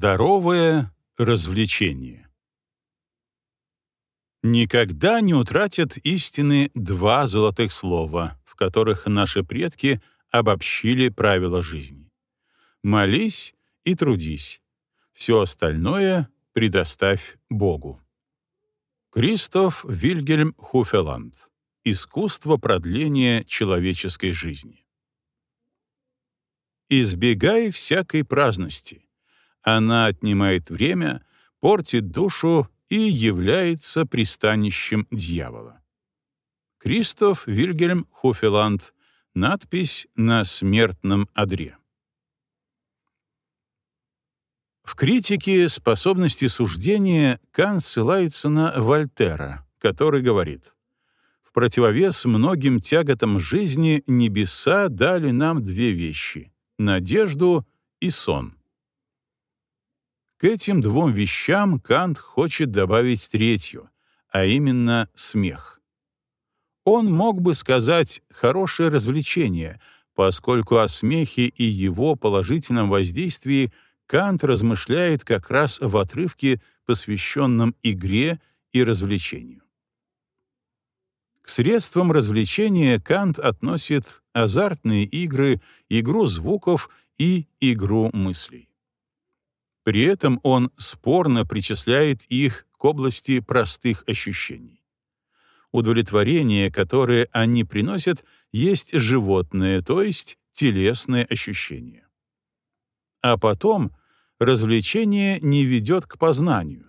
Здоровое развлечение. Никогда не утратят истины два золотых слова, в которых наши предки обобщили правила жизни. Молись и трудись. Все остальное предоставь Богу. Кристоф Вильгельм Хуфеланд. Искусство продления человеческой жизни. Избегай всякой праздности — она отнимает время, портит душу и является пристанищем дьявола. Кристоф Вильгельм Хуфеланд. Надпись на смертном одре. В критике способности суждения Кант ссылается на Вольтера, который говорит «В противовес многим тяготам жизни небеса дали нам две вещи — надежду и сон». К этим двум вещам Кант хочет добавить третью, а именно смех. Он мог бы сказать «хорошее развлечение», поскольку о смехе и его положительном воздействии Кант размышляет как раз в отрывке, посвященном игре и развлечению. К средствам развлечения Кант относит азартные игры, игру звуков и игру мыслей. При этом он спорно причисляет их к области простых ощущений. Удовлетворение, которое они приносят, есть животное, то есть телесное ощущение. А потом развлечение не ведет к познанию.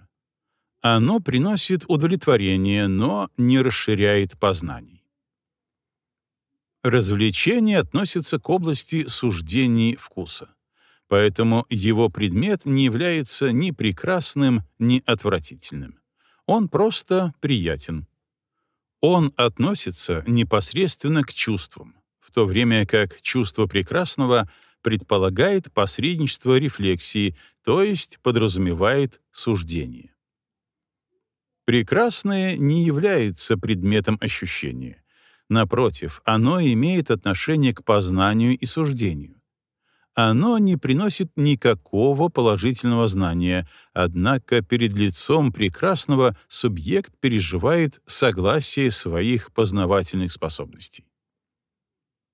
Оно приносит удовлетворение, но не расширяет познаний. Развлечение относится к области суждений вкуса поэтому его предмет не является ни прекрасным, ни отвратительным. Он просто приятен. Он относится непосредственно к чувствам, в то время как чувство прекрасного предполагает посредничество рефлексии, то есть подразумевает суждение. Прекрасное не является предметом ощущения. Напротив, оно имеет отношение к познанию и суждению оно не приносит никакого положительного знания, однако перед лицом прекрасного субъект переживает согласие своих познавательных способностей.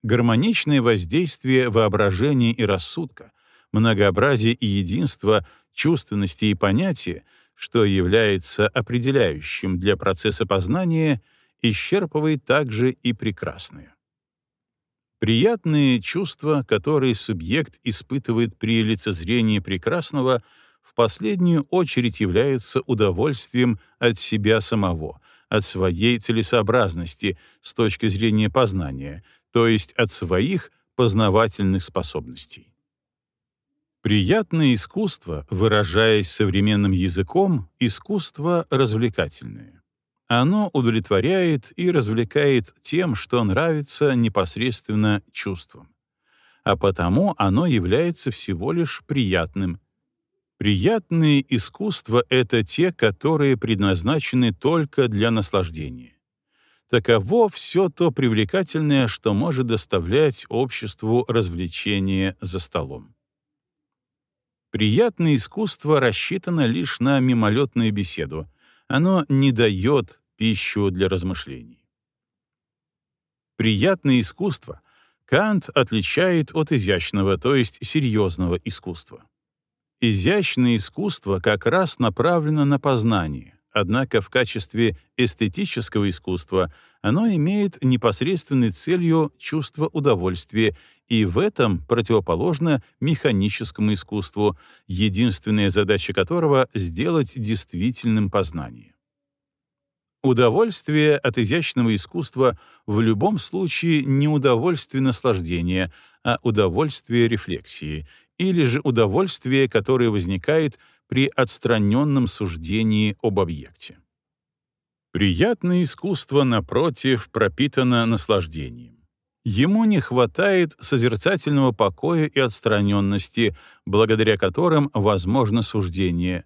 Гармоничное воздействие воображения и рассудка, многообразие и единство чувственности и понятия, что является определяющим для процесса познания, исчерпывает также и прекрасное. Приятные чувства, которые субъект испытывает при лицезрении прекрасного, в последнюю очередь являются удовольствием от себя самого, от своей целесообразности с точки зрения познания, то есть от своих познавательных способностей. Приятное искусство, выражаясь современным языком, искусство развлекательное. Оно удовлетворяет и развлекает тем, что нравится непосредственно чувствам. А потому оно является всего лишь приятным. Приятные искусства — это те, которые предназначены только для наслаждения. Таково все то привлекательное, что может доставлять обществу развлечения за столом. Приятное искусство рассчитано лишь на мимолетную беседу — оно не дает пищу для размышлений. Приятное искусство Кант отличает от изящного, то есть серьезного искусства. Изящное искусство как раз направлено на познание, однако в качестве эстетического искусства оно имеет непосредственной целью чувство удовольствия и в этом противоположно механическому искусству, единственная задача которого — сделать действительным познание. Удовольствие от изящного искусства в любом случае не удовольствие наслаждения, а удовольствие рефлексии, или же удовольствие, которое возникает при отстраненном суждении об объекте. Приятное искусство, напротив, пропитано наслаждением. Ему не хватает созерцательного покоя и отстраненности, благодаря которым возможно суждение.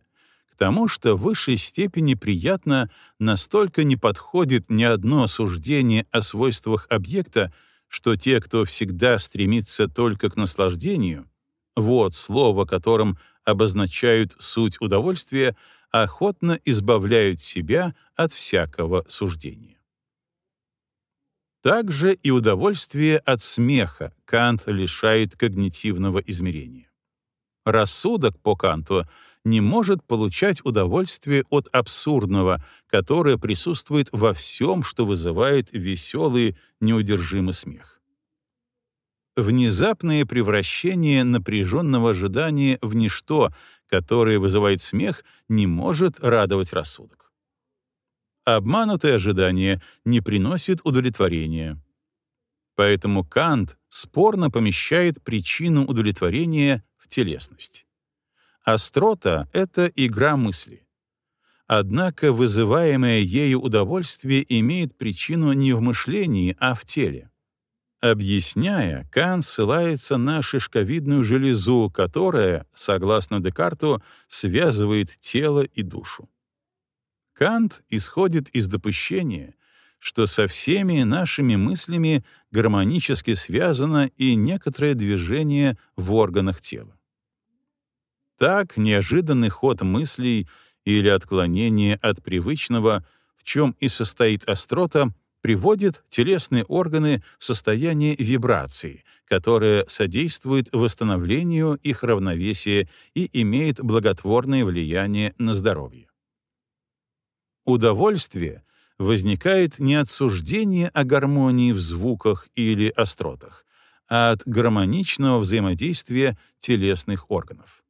К тому, что в высшей степени приятно настолько не подходит ни одно суждение о свойствах объекта, что те, кто всегда стремится только к наслаждению, вот слово, которым обозначают суть удовольствия, охотно избавляют себя от всякого суждения. Также и удовольствие от смеха Кант лишает когнитивного измерения. Рассудок по Канту не может получать удовольствие от абсурдного, которое присутствует во всем, что вызывает веселый, неудержимый смех. Внезапное превращение напряженного ожидания в ничто, которое вызывает смех, не может радовать рассудок. Обманутое ожидание не приносит удовлетворения. Поэтому Кант спорно помещает причину удовлетворения в телесность. Острота — это игра мысли. Однако вызываемое ею удовольствие имеет причину не в мышлении, а в теле. Объясняя, Кант ссылается на шишковидную железу, которая, согласно Декарту, связывает тело и душу. Кант исходит из допущения, что со всеми нашими мыслями гармонически связано и некоторое движение в органах тела. Так, неожиданный ход мыслей или отклонение от привычного, в чем и состоит острота, приводит телесные органы в состояние вибрации, которое содействует восстановлению их равновесия и имеет благотворное влияние на здоровье. Удовольствие возникает не от суждения о гармонии в звуках или остротах, а от гармоничного взаимодействия телесных органов.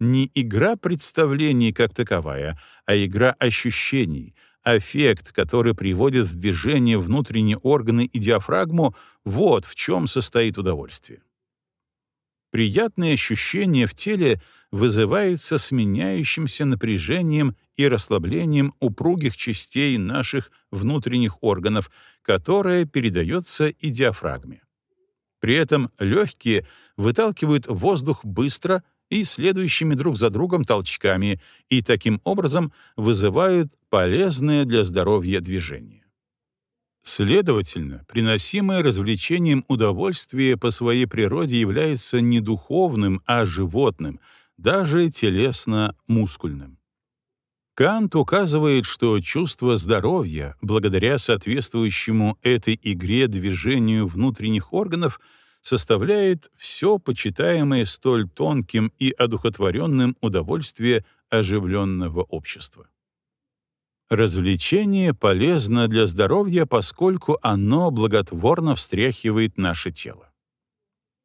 Не игра представлений как таковая, а игра ощущений, Аффект, который приводит в движение внутренние органы и диафрагму, вот в чем состоит удовольствие. Приятное ощущение в теле вызывается сменяющимся напряжением и расслаблением упругих частей наших внутренних органов, которое передается и диафрагме. При этом легкие выталкивают воздух быстро, и следующими друг за другом толчками, и таким образом вызывают полезное для здоровья движение. Следовательно, приносимое развлечением удовольствие по своей природе является не духовным, а животным, даже телесно-мускульным. Кант указывает, что чувство здоровья, благодаря соответствующему этой игре движению внутренних органов, составляет все почитаемое столь тонким и одухотворенным удовольствие оживленного общества. Развлечение полезно для здоровья, поскольку оно благотворно встряхивает наше тело.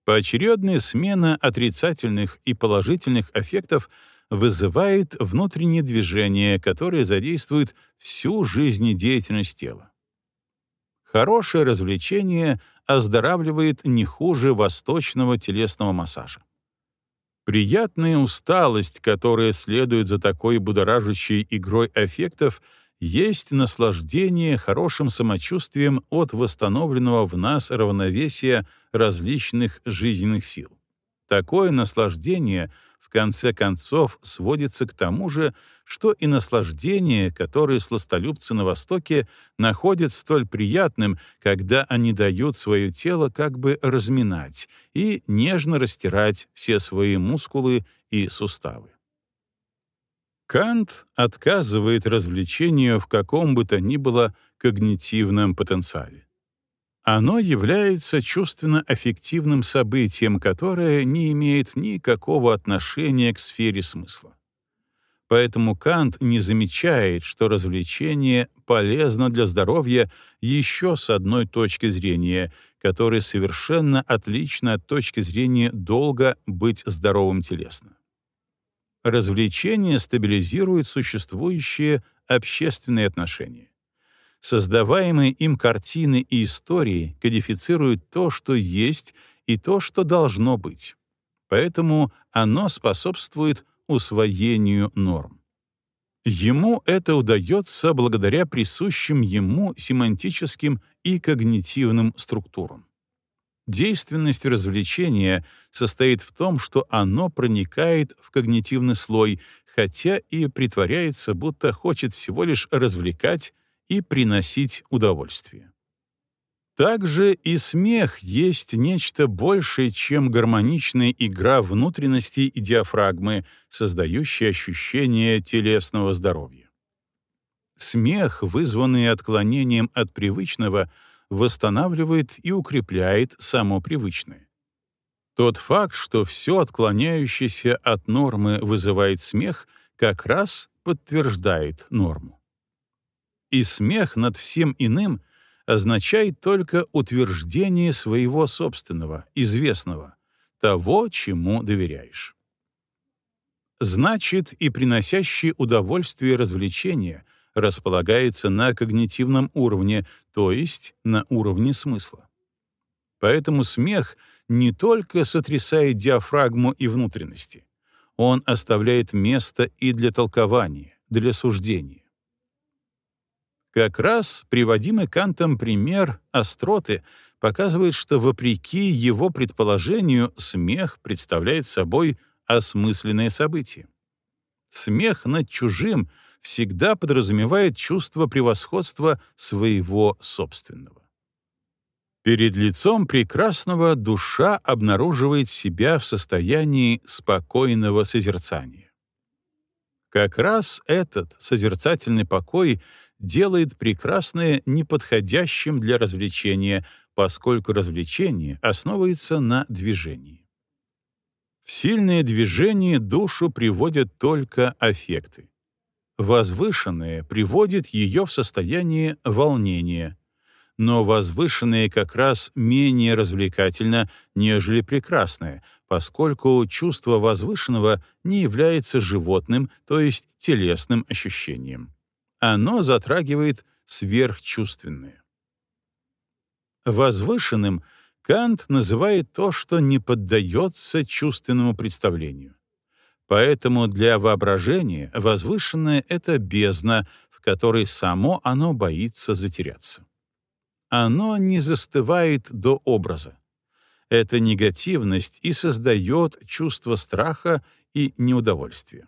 Поочередная смена отрицательных и положительных эффектов вызывает внутреннее движение, которое задействует всю жизнедеятельность тела. Хорошее развлечение оздоравливает не хуже восточного телесного массажа. Приятная усталость, которая следует за такой будоражащей игрой эффектов, есть наслаждение хорошим самочувствием от восстановленного в нас равновесия различных жизненных сил. Такое наслаждение — в конце концов сводится к тому же, что и наслаждение, которое сластолюбцы на Востоке находят столь приятным, когда они дают свое тело как бы разминать и нежно растирать все свои мускулы и суставы. Кант отказывает развлечению в каком бы то ни было когнитивном потенциале. Оно является чувственно-аффективным событием, которое не имеет никакого отношения к сфере смысла. Поэтому Кант не замечает, что развлечение полезно для здоровья еще с одной точки зрения, которая совершенно отлична от точки зрения долго быть здоровым телесно. Развлечение стабилизирует существующие общественные отношения. Создаваемые им картины и истории кодифицируют то, что есть, и то, что должно быть. Поэтому оно способствует усвоению норм. Ему это удается благодаря присущим ему семантическим и когнитивным структурам. Действенность развлечения состоит в том, что оно проникает в когнитивный слой, хотя и притворяется, будто хочет всего лишь развлекать и приносить удовольствие. Также и смех есть нечто большее, чем гармоничная игра внутренности и диафрагмы, создающая ощущение телесного здоровья. Смех, вызванный отклонением от привычного, восстанавливает и укрепляет само привычное. Тот факт, что все отклоняющееся от нормы вызывает смех, как раз подтверждает норму. И смех над всем иным означает только утверждение своего собственного, известного, того, чему доверяешь. Значит, и приносящее удовольствие развлечения располагается на когнитивном уровне, то есть на уровне смысла. Поэтому смех не только сотрясает диафрагму и внутренности, он оставляет место и для толкования, для суждения. Как раз приводимый Кантом пример остроты показывает, что вопреки его предположению смех представляет собой осмысленное событие. Смех над чужим всегда подразумевает чувство превосходства своего собственного. Перед лицом прекрасного душа обнаруживает себя в состоянии спокойного созерцания. Как раз этот созерцательный покой делает прекрасное неподходящим для развлечения, поскольку развлечение основывается на движении. В сильное движение душу приводят только аффекты. Возвышенное приводит ее в состояние волнения, но возвышенное как раз менее развлекательно, нежели прекрасное, поскольку чувство возвышенного не является животным, то есть телесным ощущением оно затрагивает сверхчувственное. Возвышенным Кант называет то, что не поддается чувственному представлению. Поэтому для воображения возвышенное — это бездна, в которой само оно боится затеряться. Оно не застывает до образа. Эта негативность и создает чувство страха и неудовольствия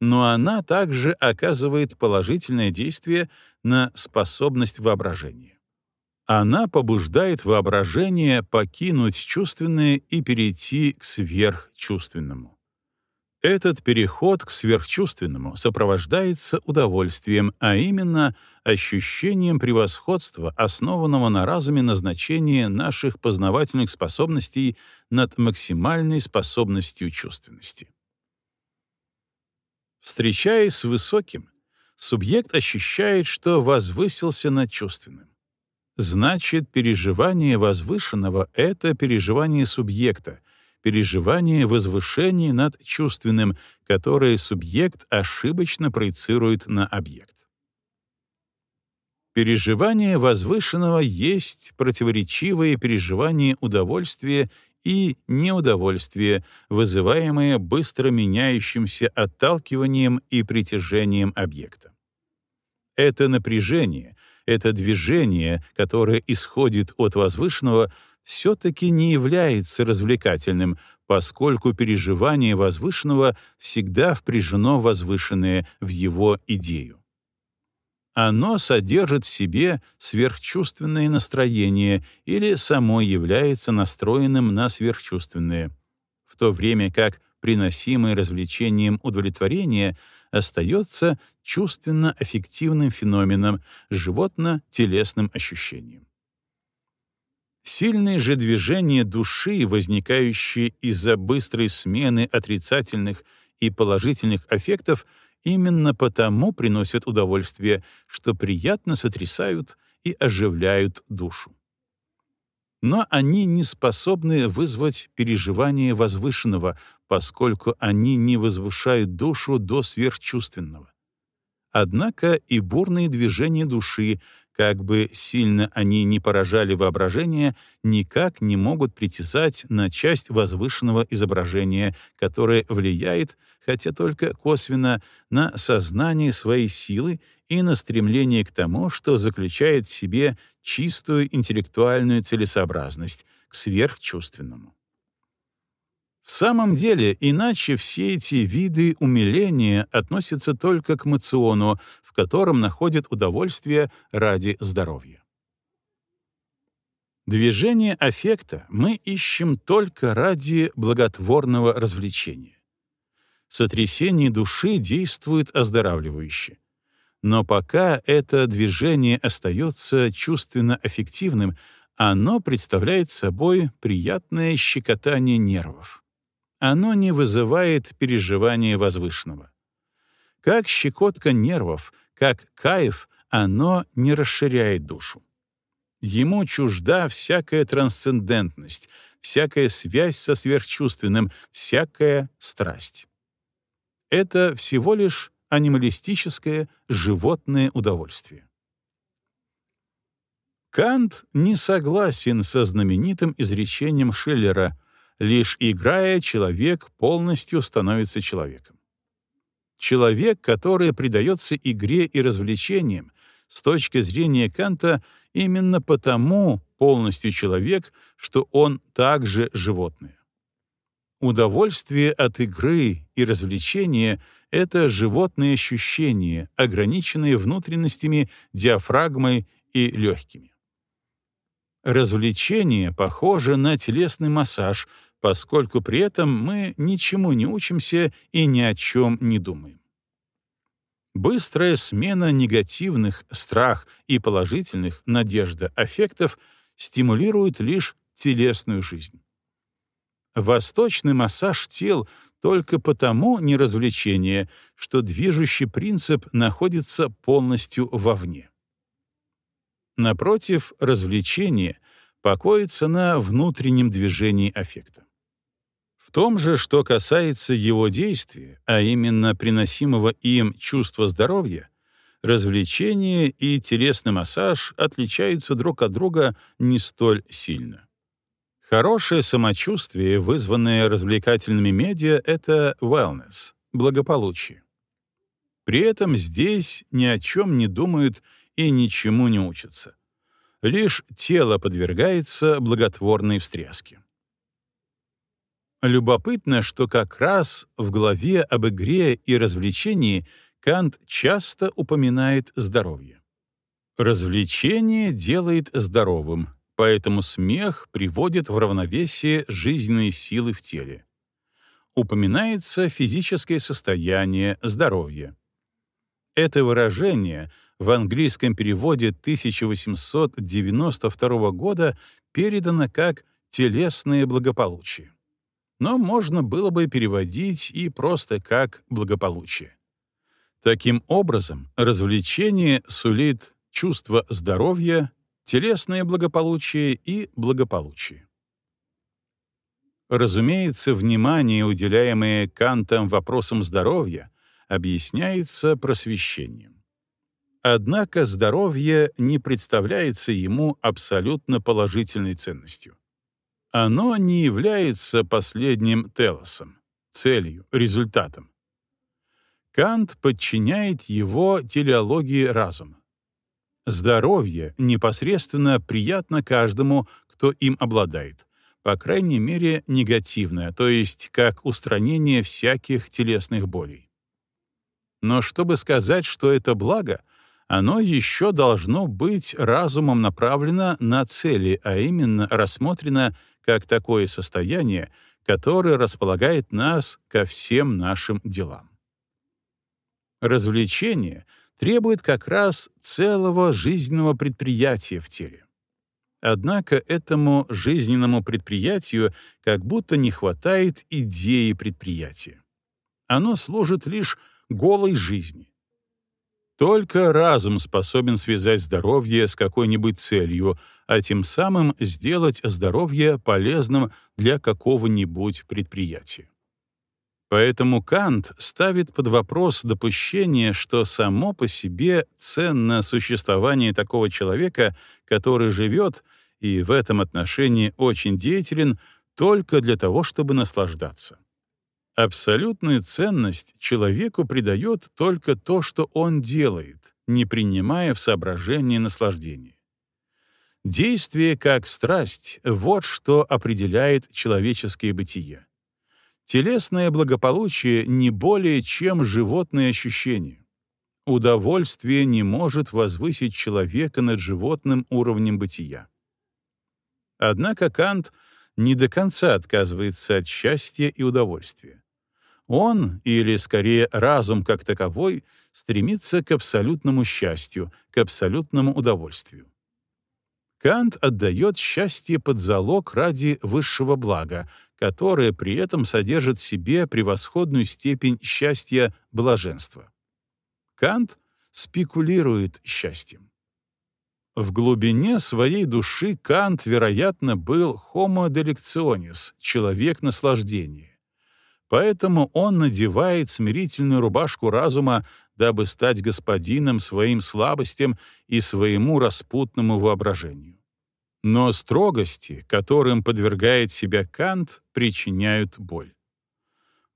но она также оказывает положительное действие на способность воображения. Она побуждает воображение покинуть чувственное и перейти к сверхчувственному. Этот переход к сверхчувственному сопровождается удовольствием, а именно ощущением превосходства, основанного на разуме назначения наших познавательных способностей над максимальной способностью чувственности. Встречаясь с высоким, субъект ощущает, что возвысился над чувственным. Значит, переживание возвышенного — это переживание субъекта, переживание возвышения над чувственным, которое субъект ошибочно проецирует на объект. Переживание возвышенного есть противоречивое переживание удовольствия и неудовольствие, вызываемое быстро меняющимся отталкиванием и притяжением объекта. Это напряжение, это движение, которое исходит от возвышенного, все-таки не является развлекательным, поскольку переживание возвышенного всегда впряжено возвышенное в его идею оно содержит в себе сверхчувственное настроение или само является настроенным на сверхчувственное, в то время как приносимое развлечением удовлетворение остается чувственно-аффективным феноменом, животно-телесным ощущением. Сильные же движения души, возникающие из-за быстрой смены отрицательных и положительных аффектов, именно потому приносят удовольствие, что приятно сотрясают и оживляют душу. Но они не способны вызвать переживание возвышенного, поскольку они не возвышают душу до сверхчувственного. Однако и бурные движения души, как бы сильно они ни поражали воображение, никак не могут притязать на часть возвышенного изображения, которое влияет, хотя только косвенно, на сознание своей силы и на стремление к тому, что заключает в себе чистую интеллектуальную целесообразность, к сверхчувственному. В самом деле, иначе все эти виды умиления относятся только к мациону, в котором находят удовольствие ради здоровья. Движение аффекта мы ищем только ради благотворного развлечения. Сотрясение души действует оздоравливающе. Но пока это движение остается чувственно-аффективным, оно представляет собой приятное щекотание нервов. Оно не вызывает переживания возвышенного. Как щекотка нервов, как кайф, оно не расширяет душу. Ему чужда всякая трансцендентность, всякая связь со сверхчувственным, всякая страсть. Это всего лишь анималистическое животное удовольствие. Кант не согласен со знаменитым изречением Шиллера «Лишь играя, человек полностью становится человеком». Человек, который предается игре и развлечениям, с точки зрения Канта, именно потому полностью человек, что он также животное. Удовольствие от игры и развлечения — это животные ощущения, ограниченные внутренностями, диафрагмой и легкими. Развлечение похоже на телесный массаж, поскольку при этом мы ничему не учимся и ни о чем не думаем. Быстрая смена негативных, страх и положительных, надежда, аффектов стимулирует лишь телесную жизнь. Восточный массаж тел только потому не развлечение, что движущий принцип находится полностью вовне. Напротив, развлечение покоится на внутреннем движении аффекта. В том же, что касается его действия, а именно приносимого им чувства здоровья, развлечение и телесный массаж отличаются друг от друга не столь сильно. Хорошее самочувствие, вызванное развлекательными медиа, — это wellness, благополучие. При этом здесь ни о чем не думают и ничему не учатся. Лишь тело подвергается благотворной встряске. Любопытно, что как раз в главе об игре и развлечении Кант часто упоминает здоровье. Развлечение делает здоровым, поэтому смех приводит в равновесие жизненные силы в теле. Упоминается физическое состояние, здоровье. Это выражение в английском переводе 1892 года передано как «телесное благополучие» но можно было бы переводить и просто как благополучие. Таким образом, развлечение сулит чувство здоровья, телесное благополучие и благополучие. Разумеется, внимание, уделяемое Кантом вопросам здоровья, объясняется просвещением. Однако здоровье не представляется ему абсолютно положительной ценностью. Оно не является последним телосом, целью, результатом. Кант подчиняет его телеологии разума. Здоровье непосредственно приятно каждому, кто им обладает, по крайней мере негативное, то есть как устранение всяких телесных болей. Но чтобы сказать, что это благо, оно еще должно быть разумом направлено на цели, а именно рассмотрено как такое состояние, которое располагает нас ко всем нашим делам. Развлечение требует как раз целого жизненного предприятия в теле. Однако этому жизненному предприятию как будто не хватает идеи предприятия. Оно служит лишь голой жизни. Только разум способен связать здоровье с какой-нибудь целью, а тем самым сделать здоровье полезным для какого-нибудь предприятия. Поэтому Кант ставит под вопрос допущение, что само по себе ценно существование такого человека, который живет и в этом отношении очень деятелен только для того, чтобы наслаждаться. Абсолютную ценность человеку придает только то, что он делает, не принимая в соображение наслаждения. Действие как страсть — вот что определяет человеческое бытие. Телесное благополучие не более чем животное ощущение. Удовольствие не может возвысить человека над животным уровнем бытия. Однако Кант не до конца отказывается от счастья и удовольствия. Он, или скорее разум как таковой, стремится к абсолютному счастью, к абсолютному удовольствию. Кант отдает счастье под залог ради высшего блага, которое при этом содержит в себе превосходную степень счастья блаженства. Кант спекулирует счастьем. В глубине своей души Кант, вероятно, был homo delectionis, человек наслаждения. Поэтому он надевает смирительную рубашку разума, дабы стать господином своим слабостям и своему распутному воображению. Но строгости, которым подвергает себя Кант, причиняют боль.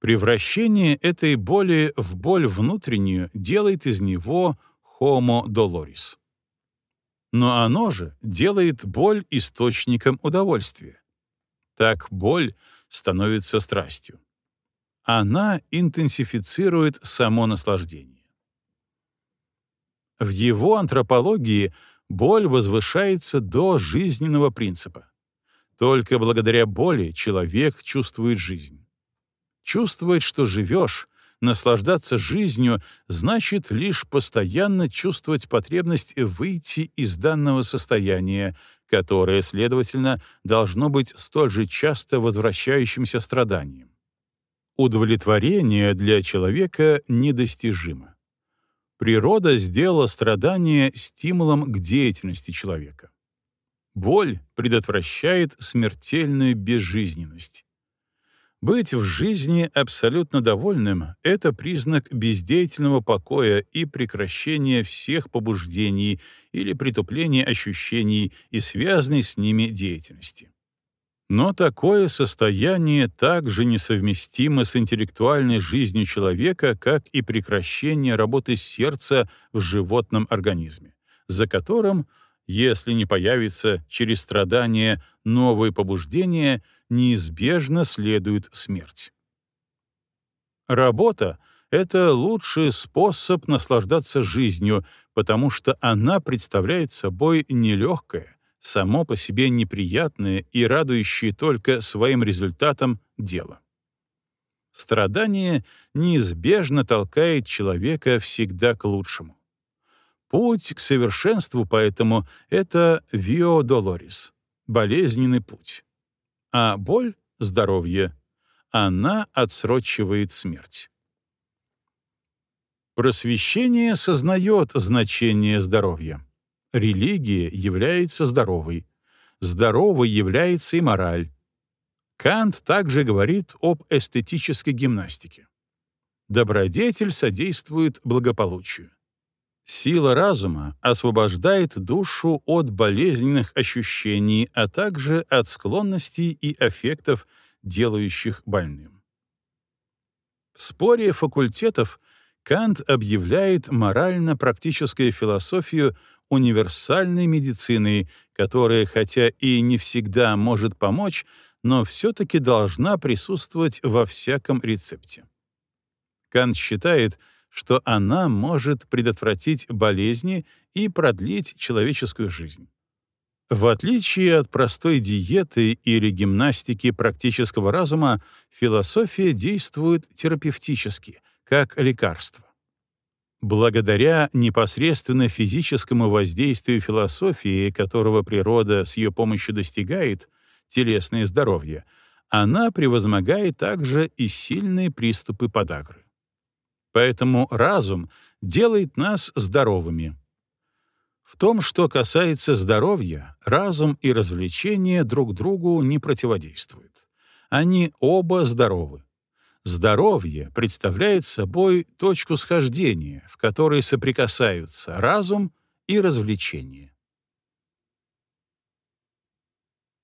Превращение этой боли в боль внутреннюю делает из него homo doloris. Но оно же делает боль источником удовольствия. Так боль становится страстью. Она интенсифицирует само наслаждение. В его антропологии боль возвышается до жизненного принципа. Только благодаря боли человек чувствует жизнь. Чувствовать, что живешь, наслаждаться жизнью, значит лишь постоянно чувствовать потребность выйти из данного состояния, которое, следовательно, должно быть столь же часто возвращающимся страданием. Удовлетворение для человека недостижимо. Природа сделала страдание стимулом к деятельности человека. Боль предотвращает смертельную безжизненность. Быть в жизни абсолютно довольным — это признак бездеятельного покоя и прекращения всех побуждений или притупления ощущений и связанной с ними деятельности. Но такое состояние также несовместимо с интеллектуальной жизнью человека, как и прекращение работы сердца в животном организме, за которым, если не появится через страдания новые побуждения, неизбежно следует смерть. Работа — это лучший способ наслаждаться жизнью, потому что она представляет собой нелегкое, само по себе неприятное и радующее только своим результатом дело. Страдание неизбежно толкает человека всегда к лучшему. Путь к совершенству поэтому — это вио долорис — болезненный путь. А боль — здоровье. Она отсрочивает смерть. Просвещение сознает значение здоровья. Религия является здоровой. Здоровой является и мораль. Кант также говорит об эстетической гимнастике. Добродетель содействует благополучию. Сила разума освобождает душу от болезненных ощущений, а также от склонностей и аффектов, делающих больным. В споре факультетов Кант объявляет морально-практическую философию универсальной медициной, которая хотя и не всегда может помочь, но все-таки должна присутствовать во всяком рецепте. Кант считает, что она может предотвратить болезни и продлить человеческую жизнь. В отличие от простой диеты или гимнастики практического разума, философия действует терапевтически, как лекарство. Благодаря непосредственно физическому воздействию философии, которого природа с ее помощью достигает, телесное здоровье, она превозмогает также и сильные приступы подагры. Поэтому разум делает нас здоровыми. В том, что касается здоровья, разум и развлечения друг другу не противодействуют. Они оба здоровы. Здоровье представляет собой точку схождения, в которой соприкасаются разум и развлечение.